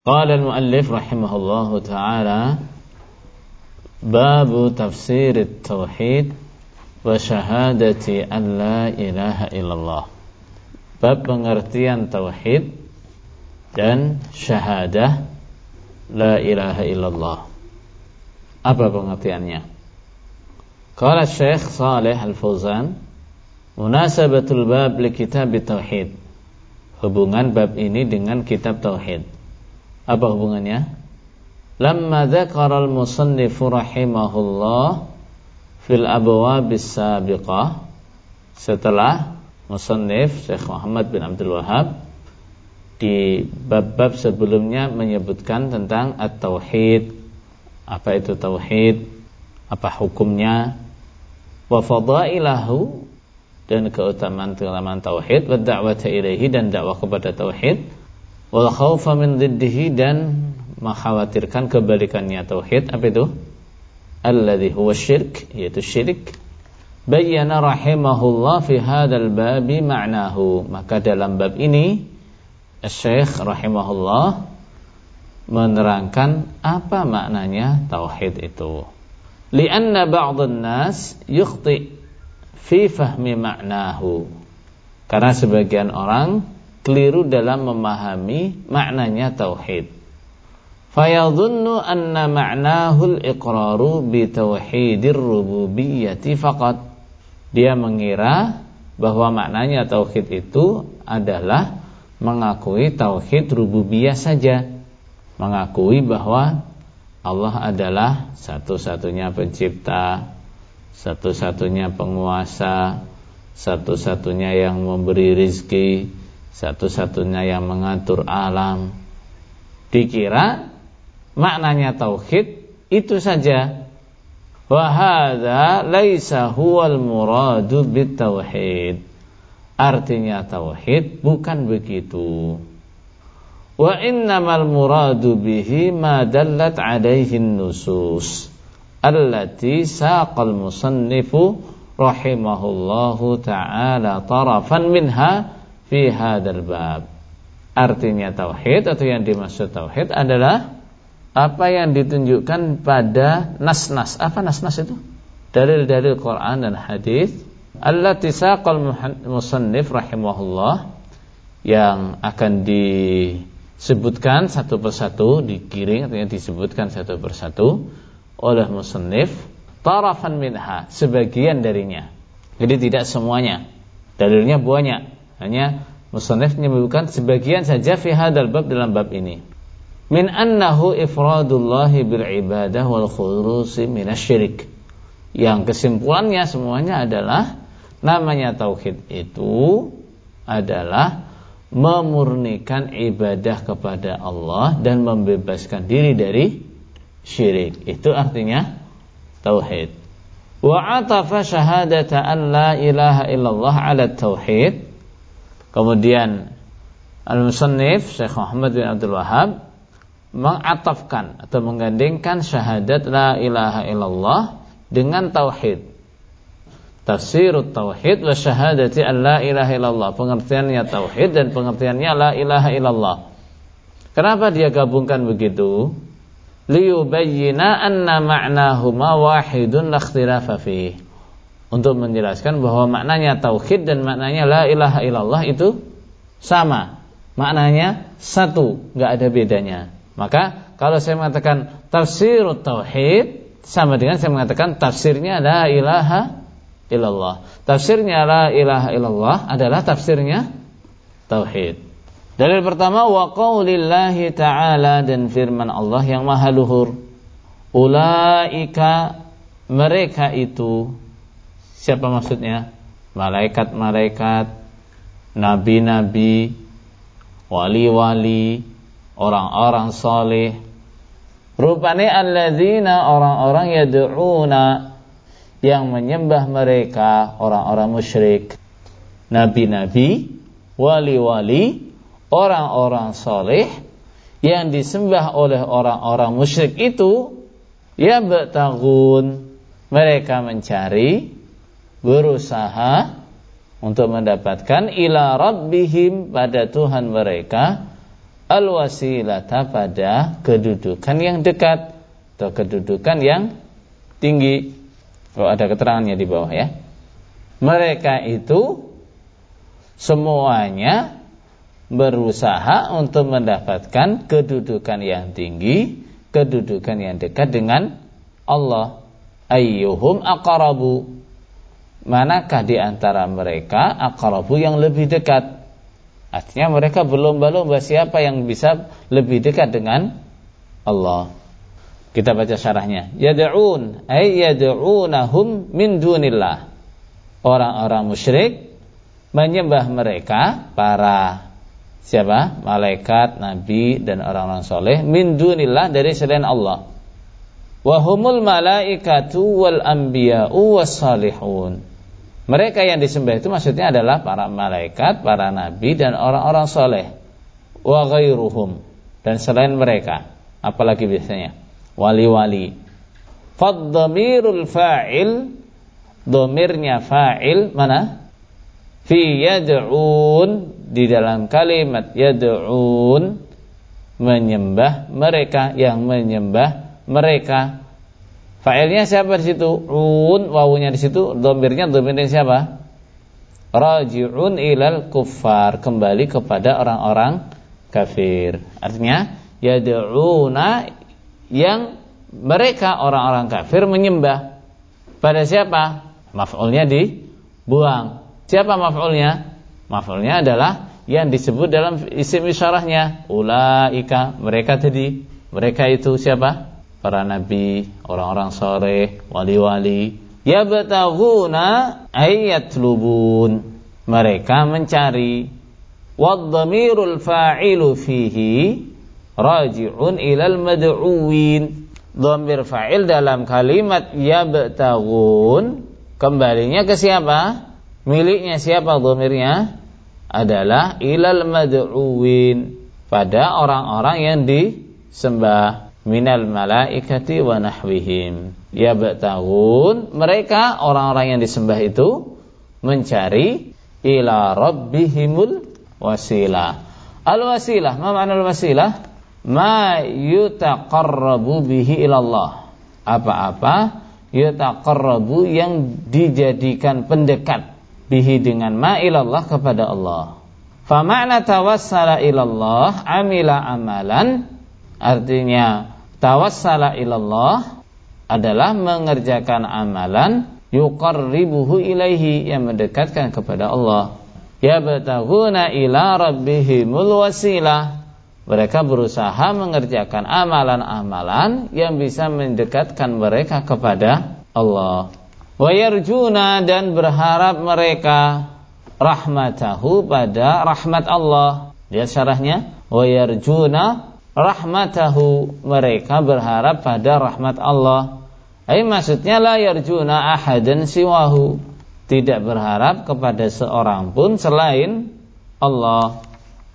Qala al-muallif rahimahullahu taala Babu tafsir tauhid wa syahadati an la ilaha illallah. Bab pengertian tauhid dan syahadah la ilaha illallah. Apa pengertiannya? Qala Syekh Saleh Al-Fauzan Munasabatul bab li kitab tauhid. Hubungan bab ini dengan kitab tauhid apa hubungannya? Lamma dzakara al-musannif rahimahullah fil abwabis sabiqah. Setelah musannif Syekh Muhammad bin Abdul Wahab di bab-bab sebelumnya menyebutkan tentang at-tauhid. Apa itu tauhid? Apa hukumnya? Wa fadailahu dan keutamaan-keutamaan tauhid wa da'wata ilaihi dan dakwah kepada tauhid wal khaufa min diddihi dan mengkhawatirkan kebalikannya tauhid. Apa itu? Alladhi huwa syirk yaitu syirik. Bayyana rahimahullah fi hadzal babi ma'nahu. Maka dalam bab ini Syekh rahimahullah menerangkan apa maknanya tauhid itu. Lianna ba'dhan nas yukhti fi fahmi ma'nahu. Karena sebagian orang keliru dalam memahami maknanya tauhid. Fayadhunnu anna ma'nahu al-iqraru bi tauhidir rububiyyati faqat. Dia mengira bahwa maknanya tauhid itu adalah mengakui tauhid rububiyah saja. Mengakui bahwa Allah adalah satu-satunya pencipta, satu-satunya penguasa, satu-satunya yang memberi rizki, satu-satunya yang mengatur alam. Dikira maknanya tauhid itu saja. Wa hadza laisa huwal muradu bitauhid. Artinya tauhid bukan begitu. Wa innamal muradu bihi ma dallat alaihi nusus allati saqal musannifu rahimahullahu ta'ala tarafan minha fi hadzal bab. Artinya tauhid atau yang dimaksud tauhid adalah apa yang ditunjukkan pada nas-nas. Apa nas-nas itu? Dalil-dalil Quran dan hadis allati saqal musannif rahimahullah yang akan disebutkan satu persatu dikiring artinya disebutkan satu persatu oleh musannif tarafan minha sebagian darinya. Jadi tidak semuanya. Dalilnya banyak hanya musannif menyebutkan sebagian saja fi hadzal bab dalam bab ini. Min annahu ifradullah bil ibadah wal khulusi minasyirik. Yang kesimpulannya semuanya adalah namanya tauhid itu adalah memurnikan ibadah kepada Allah dan membebaskan diri dari syirik. Itu artinya tauhid. Wa atafa syahadata an la ilaha illallah ala tauhid Kemudian Al-Musannif Syekh Muhammad bin Abdul Wahab mengatafkan atau menggandengkan syahadat la ilaha illallah dengan tauhid. Tafsirut tauhid wa syahadati la ilaha illallah. Pengertiannya tauhid dan pengertiannya la ilaha illallah. Kenapa dia gabungkan begitu? Liyubayyina anna ma'nahuma wahidun la ikhtilafa fihi untuk menjelaskan bahwa maknanya tauhid dan maknanya la ilaha illallah itu sama. Maknanya satu, nggak ada bedanya. Maka kalau saya mengatakan tafsir tauhid sama dengan saya mengatakan tafsirnya la ilaha illallah. Tafsirnya la ilaha illallah adalah tafsirnya tauhid. Dalil pertama wa qaulillahi ta'ala dan firman Allah yang maha luhur. Ulaika mereka itu Siapa maksudnya? Malaikat-malaikat, nabi-nabi, wali-wali, orang-orang saleh. Rupanya alladzina orang-orang yad'una yang menyembah mereka orang-orang musyrik. Nabi-nabi, wali-wali, orang-orang saleh yang disembah oleh orang-orang musyrik itu ya betagun mereka mencari berusaha untuk mendapatkan ila rabbihim pada Tuhan mereka al-wasilata pada kedudukan yang dekat atau kedudukan yang tinggi. Oh, ada keterangannya di bawah ya. Mereka itu semuanya berusaha untuk mendapatkan kedudukan yang tinggi, kedudukan yang dekat dengan Allah. Ayyuhum aqrabu. Manakah di antara mereka aqrabu yang lebih dekat? Artinya mereka berlomba-lomba siapa yang bisa lebih dekat dengan Allah. Kita baca syarahnya. Yad'un ay yad'unahum min dunillah. Orang-orang musyrik menyembah mereka para siapa? Malaikat, nabi dan orang-orang soleh min dunillah dari selain Allah. Wahumul malaikatu wal anbiya'u was salihun. Mereka yang disembah itu maksudnya adalah para malaikat, para nabi dan orang-orang soleh. Wa ghairuhum dan selain mereka. Apalagi biasanya wali-wali. Faddamirul fa'il domirnya fa'il mana? Fi yad'un di dalam kalimat yad'un menyembah mereka yang menyembah mereka Fa'ilnya siapa di situ? Un, wawunya di situ, domirnya domirnya siapa? Raji'un ilal kuffar, kembali kepada orang-orang kafir. Artinya, yad'una yang mereka orang-orang kafir menyembah pada siapa? Maf'ulnya dibuang. Siapa maf'ulnya? Maf'ulnya adalah yang disebut dalam isim isyarahnya ulaika mereka tadi mereka itu siapa para nabi, orang-orang soleh, wali-wali. Yabtaghuna ayatlubun. Mereka mencari. Wadhamirul fa'ilu fihi raji'un ilal mad'uwin. Dhamir fa'il dalam kalimat yabtaghun kembalinya ke siapa? Miliknya siapa dhamirnya? Adalah ilal mad'uwin pada orang-orang yang disembah minal malaikati wa nahwihim. Yabtahun mereka orang-orang yang disembah itu mencari ila rabbihimul wasilah. Al wasilah ma makna al wasilah ma yutaqarrabu bihi ilallah. Apa-apa yutaqarrabu yang dijadikan pendekat bihi dengan ma ilallah kepada Allah. Fa makna tawassala ilallah amila amalan. Artinya tawassala ilallah adalah mengerjakan amalan yuqarribuhu ilaihi yang mendekatkan kepada Allah. Ya bataguna ila rabbihimul wasilah. Mereka berusaha mengerjakan amalan-amalan yang bisa mendekatkan mereka kepada Allah. Wayarjuna dan berharap mereka rahmatahu pada rahmat Allah. Lihat syarahnya. Wayarjuna rahmatahu. Mereka berharap pada rahmat Allah. Ay maksudnya la yarjuna ahadan siwahu. Tidak berharap kepada seorang pun selain Allah.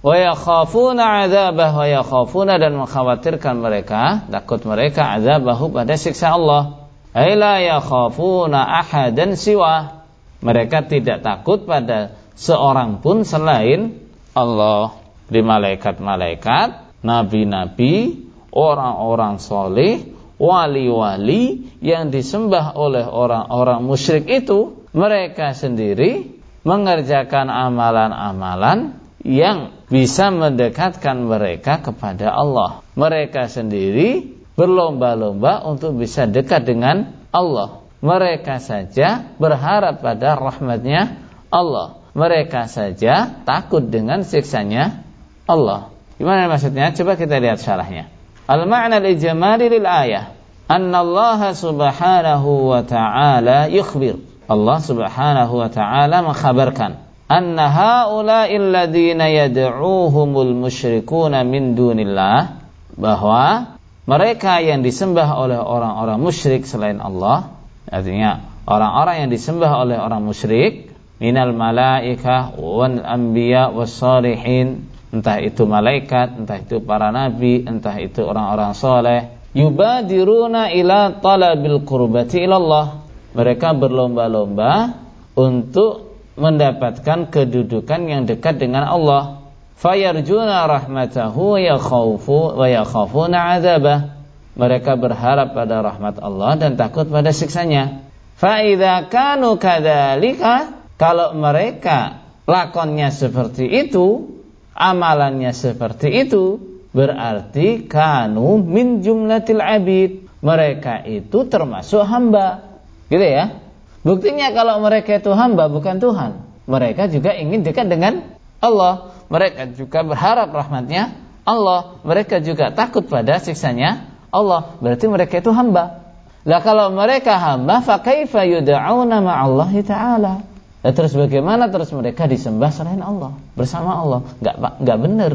Wa yakhafuna adzabah wa yakhafuna dan mengkhawatirkan mereka takut mereka adzabahu pada siksa Allah. Ay la yakhafuna ahadan siwa. Mereka tidak takut pada seorang pun selain Allah. Di malaikat-malaikat nabi-nabi, orang-orang soleh, wali-wali yang disembah oleh orang-orang musyrik itu, mereka sendiri mengerjakan amalan-amalan yang bisa mendekatkan mereka kepada Allah. Mereka sendiri berlomba-lomba untuk bisa dekat dengan Allah. Mereka saja berharap pada rahmatnya Allah. Mereka saja takut dengan siksanya Allah. Gimana maksudnya? Coba kita lihat syarahnya. Al-ma'na al-ijmali lil ayah. Anna Allah subhanahu wa ta'ala yukhbir. Allah subhanahu wa ta'ala mengkhabarkan. Anna ha'ula'i alladhina yad'uhumul musyrikuna min dunillah. Bahwa mereka yang disembah oleh orang-orang musyrik selain Allah. Artinya orang-orang yang disembah oleh orang musyrik. Minal malaikah wal anbiya was salihin entah itu malaikat, entah itu para nabi, entah itu orang-orang soleh, yubadiruna ila talabil qurbati ilallah. Mereka berlomba-lomba untuk mendapatkan kedudukan yang dekat dengan Allah. fayarjuna rahmatahu wa yakhawfu wa yakhafuna 'adzabah mereka berharap pada rahmat Allah dan takut pada siksanya fa idza kanu kadzalika kalau mereka lakonnya seperti itu amalannya seperti itu berarti kanu min jumlatil abid. Mereka itu termasuk hamba. Gitu ya? Buktinya kalau mereka itu hamba bukan Tuhan. Mereka juga ingin dekat dengan Allah. Mereka juga berharap rahmatnya Allah. Mereka juga takut pada siksanya Allah. Berarti mereka itu hamba. Lah kalau mereka hamba fa kaifa yud'auna ma'allahi ta'ala Nah, terus bagaimana terus mereka disembah selain Allah bersama Allah? Enggak enggak benar.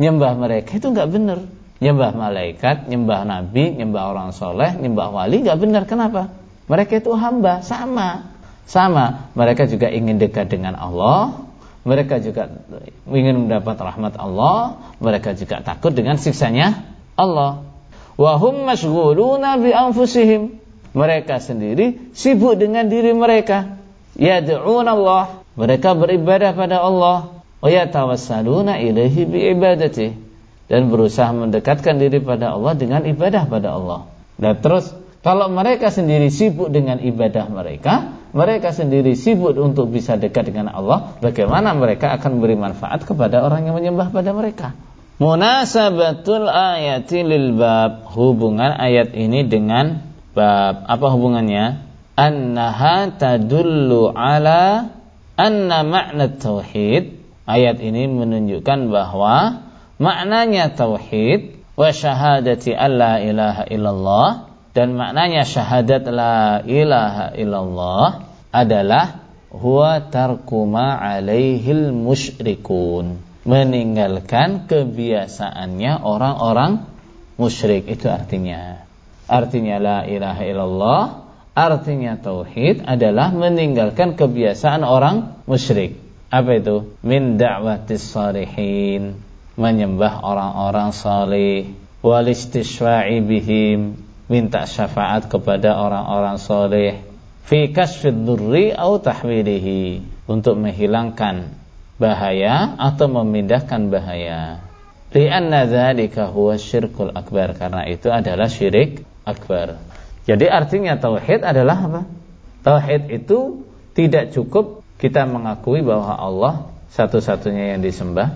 Nyembah mereka itu enggak benar. Nyembah malaikat, nyembah nabi, nyembah orang soleh, nyembah wali enggak benar. Kenapa? Mereka itu hamba, sama. Sama, mereka juga ingin dekat dengan Allah, mereka juga ingin mendapat rahmat Allah, mereka juga takut dengan siksanya Allah. Wahum masghuluna bi anfusihim. Mereka sendiri sibuk dengan diri mereka yad'un Allah mereka beribadah pada Allah wa yatawassaluna ilaihi bi ibadati dan berusaha mendekatkan diri pada Allah dengan ibadah pada Allah. Dan terus kalau mereka sendiri sibuk dengan ibadah mereka, mereka sendiri sibuk untuk bisa dekat dengan Allah, bagaimana mereka akan memberi manfaat kepada orang yang menyembah pada mereka? Munasabatul ayati lil bab. Hubungan ayat ini dengan bab. Apa hubungannya? Annaha tadullu ala anna makna tauhid. Ayat ini menunjukkan bahwa maknanya tauhid wa syahadati alla ilaha illallah dan maknanya syahadat la ilaha illallah adalah huwa tarkuma alaihil musyrikun. Meninggalkan kebiasaannya orang-orang musyrik. Itu artinya. Artinya la ilaha illallah Artinya tauhid adalah meninggalkan kebiasaan orang musyrik. Apa itu? Min da'watis salihin, menyembah orang-orang saleh, wal istishfa'i bihim, minta syafaat kepada orang-orang saleh, fi kasfid durri au tahwilihi, untuk menghilangkan bahaya atau memindahkan bahaya. Lianna dzalika huwa syirkul akbar karena itu adalah syirik akbar. Jadi artinya tauhid adalah apa? Tauhid itu tidak cukup kita mengakui bahwa Allah satu-satunya yang disembah.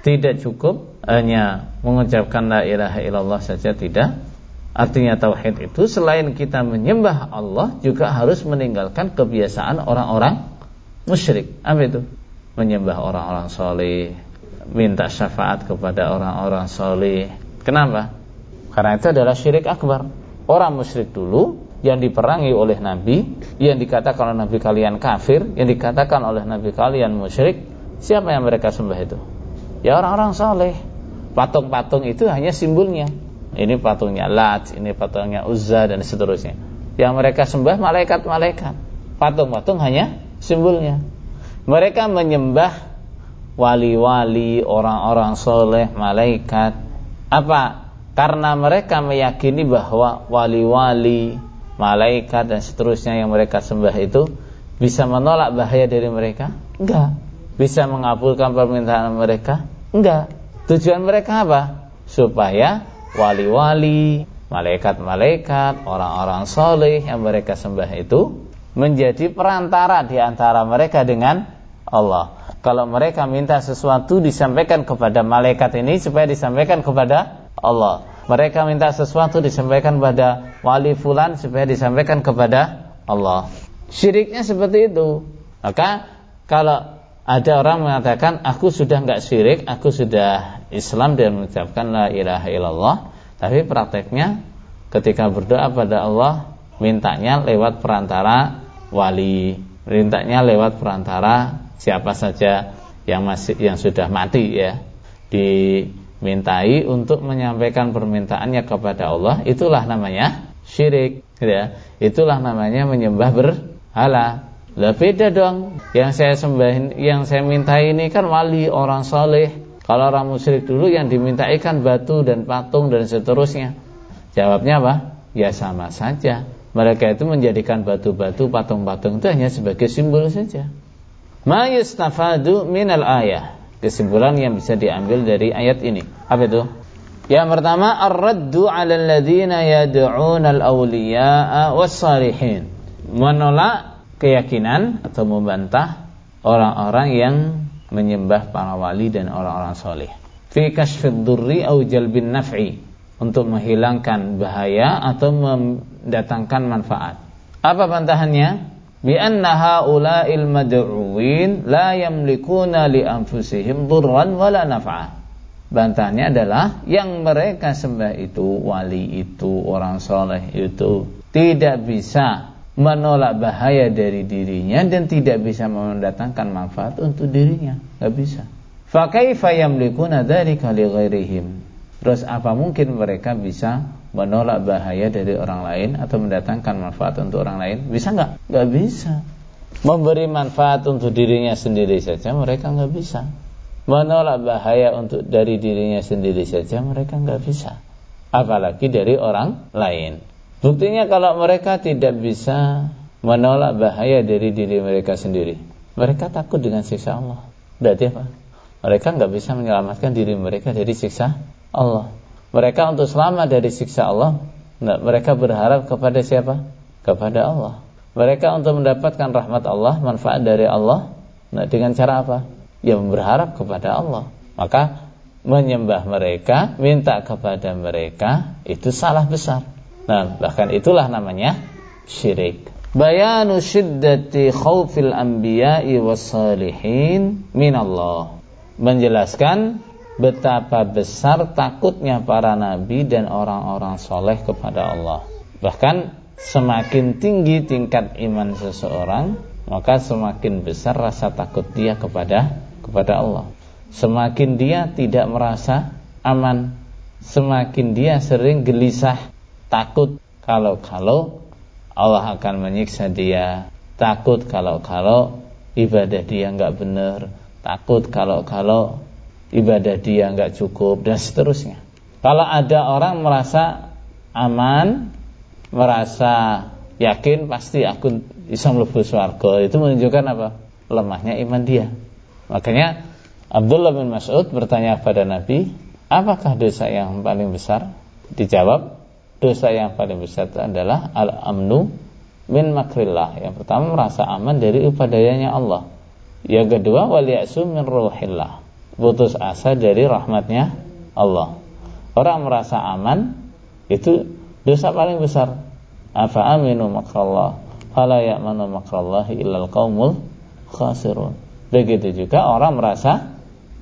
Tidak cukup hanya mengucapkan la ilaha illallah saja tidak. Artinya tauhid itu selain kita menyembah Allah juga harus meninggalkan kebiasaan orang-orang musyrik. Apa itu? Menyembah orang-orang soleh, minta syafaat kepada orang-orang soleh. Kenapa? Karena itu adalah syirik akbar orang musyrik dulu yang diperangi oleh Nabi, yang dikatakan oleh Nabi kalian kafir, yang dikatakan oleh Nabi kalian musyrik, siapa yang mereka sembah itu? Ya orang-orang saleh. Patung-patung itu hanya simbolnya. Ini patungnya Lat, ini patungnya Uzza dan seterusnya. Yang mereka sembah malaikat-malaikat. Patung-patung hanya simbolnya. Mereka menyembah wali-wali, orang-orang soleh, malaikat. Apa? Karena mereka meyakini bahwa wali-wali, malaikat dan seterusnya yang mereka sembah itu bisa menolak bahaya dari mereka? Enggak. Bisa mengabulkan permintaan mereka? Enggak. Tujuan mereka apa? Supaya wali-wali, malaikat-malaikat, orang-orang soleh yang mereka sembah itu menjadi perantara di antara mereka dengan Allah. Kalau mereka minta sesuatu disampaikan kepada malaikat ini supaya disampaikan kepada Allah. Mereka minta sesuatu disampaikan kepada wali fulan supaya disampaikan kepada Allah. Syiriknya seperti itu. Maka kalau ada orang mengatakan aku sudah enggak syirik, aku sudah Islam dan mengucapkan la ilaha illallah, tapi prakteknya ketika berdoa pada Allah mintanya lewat perantara wali, mintanya lewat perantara siapa saja yang masih yang sudah mati ya di mintai untuk menyampaikan permintaannya kepada Allah itulah namanya syirik ya. Itulah namanya menyembah berhala. Lah beda dong. Yang saya sembahin yang saya minta ini kan wali orang soleh kalau orang musyrik dulu yang dimintai kan batu dan patung dan seterusnya. Jawabnya apa? Ya sama saja. Mereka itu menjadikan batu-batu patung-patung itu hanya sebagai simbol saja. Ma yustafadu minal ayah kesimpulan yang bisa diambil dari ayat ini. Apa itu? Yang pertama, ar-raddu 'ala alladziina yad'uuna al-awliya'a was-salihin. Menolak keyakinan atau membantah orang-orang yang menyembah para wali dan orang-orang soleh. Fi kashfid durri au jalbin naf'i untuk menghilangkan bahaya atau mendatangkan manfaat. Apa bantahannya? Bi anna haula'il la yamlikuna li anfusihim. Bantahannya adalah yang mereka sembah itu wali itu orang soleh itu tidak bisa menolak bahaya dari dirinya dan tidak bisa mendatangkan manfaat untuk dirinya, nggak bisa. Fakaifa yamlikuna dzalika li ghairihim? Terus apa mungkin mereka bisa menolak bahaya dari orang lain atau mendatangkan manfaat untuk orang lain? Bisa nggak? Nggak bisa. Memberi manfaat untuk dirinya sendiri saja mereka nggak bisa. Menolak bahaya untuk dari dirinya sendiri saja mereka nggak bisa. Apalagi dari orang lain. Buktinya kalau mereka tidak bisa menolak bahaya dari diri mereka sendiri. Mereka takut dengan siksa Allah. Berarti apa? Mereka nggak bisa menyelamatkan diri mereka dari siksa Allah. Mereka untuk selamat dari siksa Allah, nah, mereka berharap kepada siapa? Kepada Allah. Mereka untuk mendapatkan rahmat Allah, manfaat dari Allah, nah, dengan cara apa? Ya berharap kepada Allah. Maka menyembah mereka, minta kepada mereka, itu salah besar. Nah, bahkan itulah namanya syirik. Bayanu syiddati khawfil anbiya'i wassalihin minallah. Menjelaskan betapa besar takutnya para nabi dan orang-orang soleh kepada Allah. Bahkan semakin tinggi tingkat iman seseorang, maka semakin besar rasa takut dia kepada kepada Allah. Semakin dia tidak merasa aman, semakin dia sering gelisah takut kalau-kalau Allah akan menyiksa dia, takut kalau-kalau ibadah dia nggak benar, takut kalau-kalau ibadah dia nggak cukup dan seterusnya. Kalau ada orang merasa aman, merasa yakin pasti aku bisa mlebu swarga, itu menunjukkan apa? Lemahnya iman dia. Makanya Abdullah bin Mas'ud bertanya kepada Nabi, apakah dosa yang paling besar? Dijawab, dosa yang paling besar itu adalah al-amnu min makrillah. Yang pertama merasa aman dari upayanya Allah. Yang kedua wal min ruhillah. Putus asa dari rahmatnya Allah. Orang merasa aman itu dosa paling besar. Afa aminu makrallah fala ya'manu makrallahi illal qaumul khasirun. Begitu juga orang merasa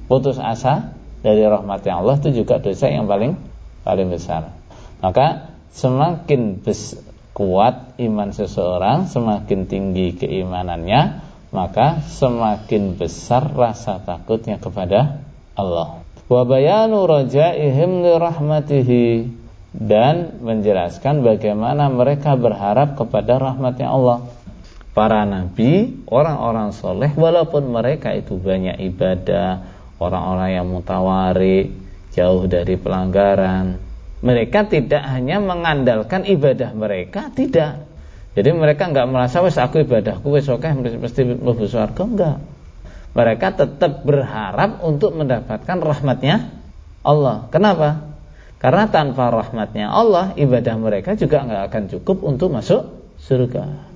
putus asa dari rahmatnya Allah itu juga dosa yang paling paling besar. Maka semakin kuat iman seseorang, semakin tinggi keimanannya, maka semakin besar rasa takutnya kepada Allah. Wa bayanu rajaihim li rahmatihi dan menjelaskan bagaimana mereka berharap kepada rahmatnya Allah. Para nabi, orang-orang soleh, walaupun mereka itu banyak ibadah, orang-orang yang mutawari, jauh dari pelanggaran, mereka tidak hanya mengandalkan ibadah mereka, tidak. Jadi mereka nggak merasa wes aku ibadahku wes oke mesti mlebu swarga enggak. Mereka tetap berharap untuk mendapatkan rahmatnya Allah. Kenapa? Karena tanpa rahmatnya Allah ibadah mereka juga nggak akan cukup untuk masuk surga.